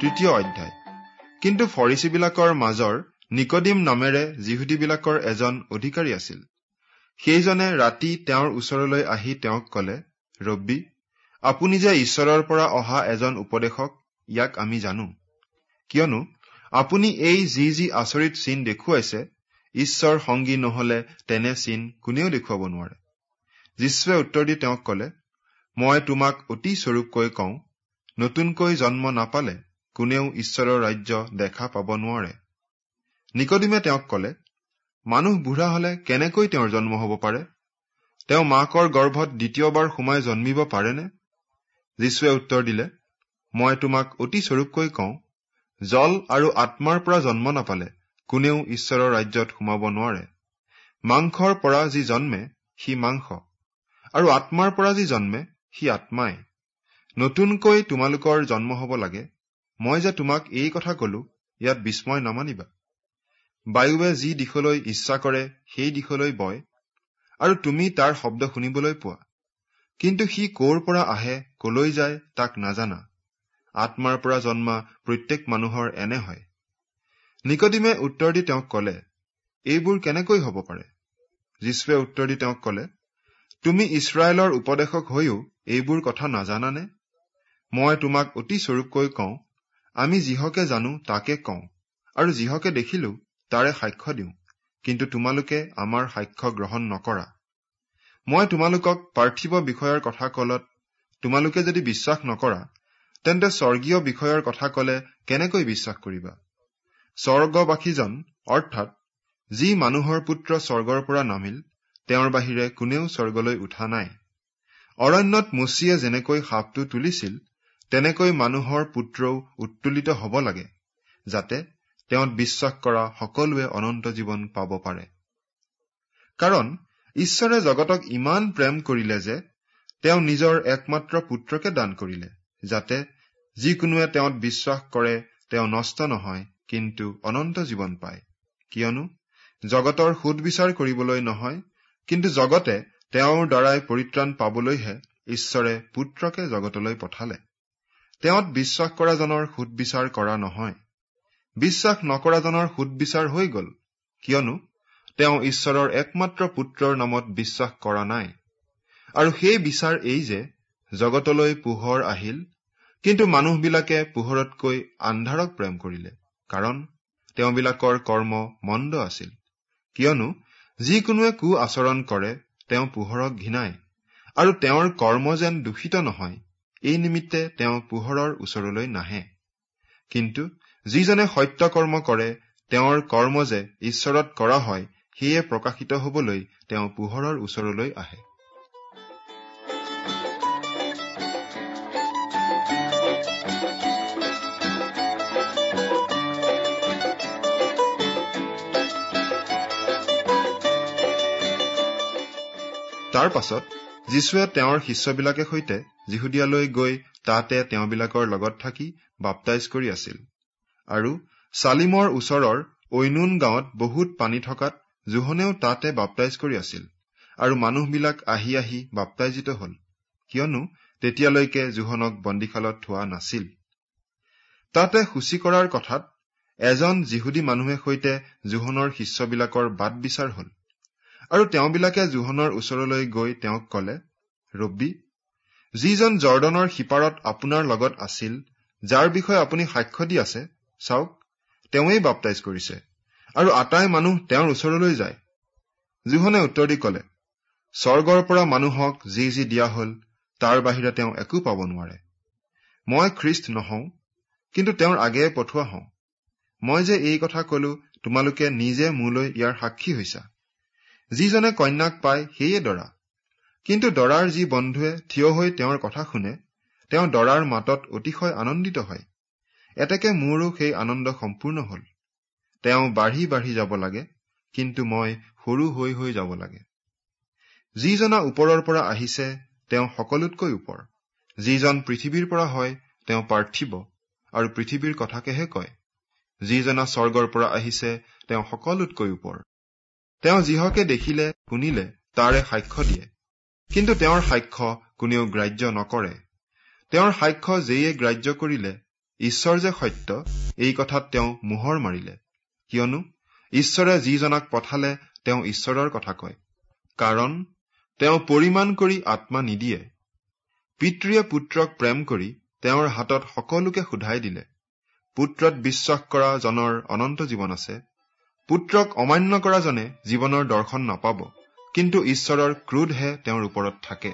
তৃতীয় অধ্যায়। কিন্তু ফৰিচীবিলাকৰ মাজৰ নিকডিম নামেৰে যিহুদীবিলাকৰ এজন অধিকাৰী আছিল। সেইজনে ৰাতি তেওঁৰ ওচৰলৈ আহি তেওঁক কলে ৰব্বী আপুনি যে ঈশ্বৰৰ পৰা অহা এজন উপদেশক ইয়াক আমি জানো। কিয়নো আপুনি এই যি যি আচৰিত চিন দেখুৱাইছে ঈশ্বৰ সংগী নহলে তেনে চিন কোনেও দেখুৱাব নোৱাৰে। যীশুৱে উত্তৰ দি তেওঁক কলে মই তোমাক অতি স্বৰূপকৈ কওঁ নতুনকৈ জন্ম নাপালে কোনেও ঈশ্বৰৰ ৰাজ্য দেখা পাব নোৱাৰে। নিকদিমে তেওঁক কলে মানুহ বুঢ়া হলে কেনেকৈ তেওঁৰ জন্ম হব পাৰে? তেওঁ মাকৰ গৰ্ভত দ্বিতীয়বাৰ সোমাই জন্মিব পাৰেনে? যীশুৱে উত্তৰ দিলে মই তোমাক অতি স্বৰূপকৈ কওঁ জল আৰু আত্মাৰ পৰা জন্ম নাপালে কোনেও ঈশ্বৰৰ ৰাজ্যত সোমাব নোৱাৰে। মাংসৰ পৰা যি জন্মে সি মাংস আৰু আত্মাৰ পৰা যি জন্মে সি আত্মাই। নতুনকৈ তোমালোকৰ জন্ম হব লাগে মই যে তোমাক এই কথা কলো ইয়াত বিস্ময় নামানিবা। বায়ুৱে যি দিশলৈ ইচ্ছা কৰে সেই দিশলৈ বয় আৰু তুমি তাৰ শব্দ শুনিবলৈ পোৱা। কিন্তু সি কৰ পৰা আহে কলৈ যায় তাক নাজানা। আত্মাৰ পৰা জন্মা প্ৰত্যেক মানুহৰ এনে হয়। নিকদিমে উত্তৰ দি তেওঁক কলে এইবোৰ কেনেকৈ হব পাৰে? যীশুৱে উত্তৰ দি তেওঁক কলে তুমি ইছৰাইলৰ উপদেশক হৈও এইবোৰ কথা নাজানানে? মই তোমাক অতি স্বৰূপকৈ কওঁ আমি যিহকে জানো তাকে কওঁ। আৰু যিহকে দেখিলো তাৰে সাক্ষ্য দিওঁ। কিন্তু তোমালোকে আমাৰ সাক্ষ্য গ্ৰহণ নকৰা। মই তোমালোকক পাৰ্থিৱ বিষয়ৰ কথা কলত তোমালোকে যদি বিশ্বাস নকৰা তেন্তে স্বৰ্গীয় বিষয়ৰ কথা কলে কেনেকৈ বিশ্বাস কৰিবা? স্বৰ্গবাসীজন অৰ্থাৎ যি মানুহৰ পুত্ৰ স্বৰ্গৰ পৰা নামিল তেওঁৰ বাহিৰে কোনেও স্বৰ্গলৈ উঠা নাই। অৰণ্যত মুচিয়ে যেনেকৈ সাপটো তুলিছিল তেনেকৈ মানুহৰ পুত্ৰও উত্তোলিত হব লাগে যাতে তেওঁত বিশ্বাস কৰা সকলোৱে অনন্ত জীৱন পাব পাৰে। কাৰণ ঈশ্বৰে জগতক ইমান প্ৰেম কৰিলে যে তেওঁ নিজৰ একমাত্ৰ পুত্ৰকে দান কৰিলে যাতে যিকোনোৱে তেওঁত বিশ্বাস কৰে তেওঁ নষ্ট নহয় কিন্তু অনন্ত জীৱন পায়। কিয়নো জগতৰ সুদবিচাৰ কৰিবলৈ নহয় কিন্তু জগতে তেওঁৰ দ্বাৰাই পৰিত্ৰাণ পাবলৈহে ঈশ্বৰে পুত্ৰকে জগতলৈ পঠালে। তেওঁত বিশ্বাস কৰাজনৰ সুদবিচাৰ কৰা নহয়। বিশ্বাস নকৰাজনৰ সুদবিচাৰ হৈ গল কিয়নো তেওঁ ঈশ্বৰৰ একমাত্ৰ পুত্ৰৰ নামত বিশ্বাস কৰা নাই। আৰু সেই বিচাৰ এই যে জগতলৈ পোহৰ আহিল কিন্তু মানুহবিলাকে পোহৰতকৈ আন্ধাৰক প্ৰেম কৰিলে কাৰণ তেওঁবিলাকৰ কৰ্ম মন্দ আছিল। কিয়নো যিকোনোৱে কু আচৰণ কৰে তেওঁ পোহৰক ঘৃণায় আৰু তেওঁৰ কৰ্ম যেন দূষিত নহয় এই নিমিত্তে তেওঁ পোহৰৰ ওচৰলৈ নাহে। কিন্তু যিজনে সত্য কৰ্ম কৰে তেওঁৰ কৰ্ম যে ঈশ্বৰত কৰা হয় সেয়ে প্ৰকাশিত হবলৈ তেওঁ পোহৰৰ ওচৰলৈ আহে। তাৰ পাছত যীশুৱে তেওঁৰ শিষ্যবিলাকে সৈতে যিহুদিয়ালৈ গৈ তাতে তেওঁবিলাকৰ লগত থাকি বাপটাইজ কৰি আছিল। আৰু চালিমৰ ওচৰৰ ঐনুন গাঁৱত বহুত পানী থকাত জোহনেও তাতে বাপটাইজ কৰি আছিল আৰু মানুহবিলাক আহি আহি বাপটাইজিত হল। কিয়নো তেতিয়ালৈকে জোহনক বন্দীশালত থোৱা নাছিল। তাতে সূচী কৰাৰ কথাত এজন যিহুদী মানুহে সৈতে জোহনৰ শিষ্যবিলাকৰ বাট বিচাৰ হল। আৰু তেওঁবিলাকে জোহনৰ ওচৰলৈ গৈ তেওঁক কলে ৰব্বী যিজন জৰ্দনৰ সিপাৰত আপোনাৰ লগত আছিল যাৰ বিষয়ে আপুনি সাক্ষ্য দি আছে চাওক তেওঁৱেই বাপটাইজ কৰিছে আৰু আটাই মানুহ তেওঁৰ ওচৰলৈ যায়। জোহনে উত্তৰ দি কলে স্বৰ্গৰ পৰা মানুহক যি যি দিয়া হল তাৰ বাহিৰে তেওঁ একো পাব নোৱাৰে। মই খ্ৰীষ্ট নহওঁ কিন্তু তেওঁৰ আগেয়ে পঠোৱা হওঁ। মই যে এই কথা কলো তোমালোকে নিজে মোলৈ ইয়াৰ সাক্ষী হৈছা। যিজনে কন্যাক পায় সেয়ে দৰা। কিন্তু দৰাৰ যি বন্ধুৱে থিয় হৈ তেওঁৰ কথা শুনে তেওঁ দৰাৰ মাতত অতিশয় আনন্দিত হয়। এতেকে মোৰো সেই আনন্দ সম্পূৰ্ণ হল। তেওঁ বাঢ়ি বাঢ়ি যাব লাগে কিন্তু মই সৰু হৈ হৈ যাব লাগে। যিজনা ওপৰৰ পৰা আহিছে তেওঁ সকলোতকৈ ওপৰ। যিজন পৃথিৱীৰ পৰা হয় তেওঁ পাৰ্থিৱ আৰু পৃথিৱীৰ কথাকেহে কয়। যিজনা স্বৰ্গৰ পৰা আহিছে তেওঁ সকলোতকৈ ওপৰ। তেওঁ যিহকে দেখিলে শুনিলে তাৰে সাক্ষ্য দিয়ে। কিন্তু তেওঁৰ সাক্ষ্য কোনেও গ্ৰাহ্য নকৰে। তেওঁৰ সাক্ষ্য যেয়ে গ্ৰাহ্য কৰিলে ঈশ্বৰ যে সত্য এই কথাত তেওঁ মোহৰ মাৰিলে। কিয়নো ঈশ্বৰে যিজনাক পঠালে তেওঁ ঈশ্বৰৰ কথা কয়। কাৰণ তেওঁ পৰিমাণ কৰি আত্মা নিদিয়ে। পিতৃয়ে পুত্ৰক প্ৰেম কৰি তেওঁৰ হাতত সকলোকে সোধাই দিলে। পুত্ৰত বিশ্বাস কৰা জনৰ অনন্ত জীৱন আছে। পুত্ৰক অমান্য কৰা জনে জীৱনৰ দৰ্শন নাপাব কিন্তু ঈশ্বৰৰ ক্ৰোধহে তেওঁৰ ওপৰত থাকে।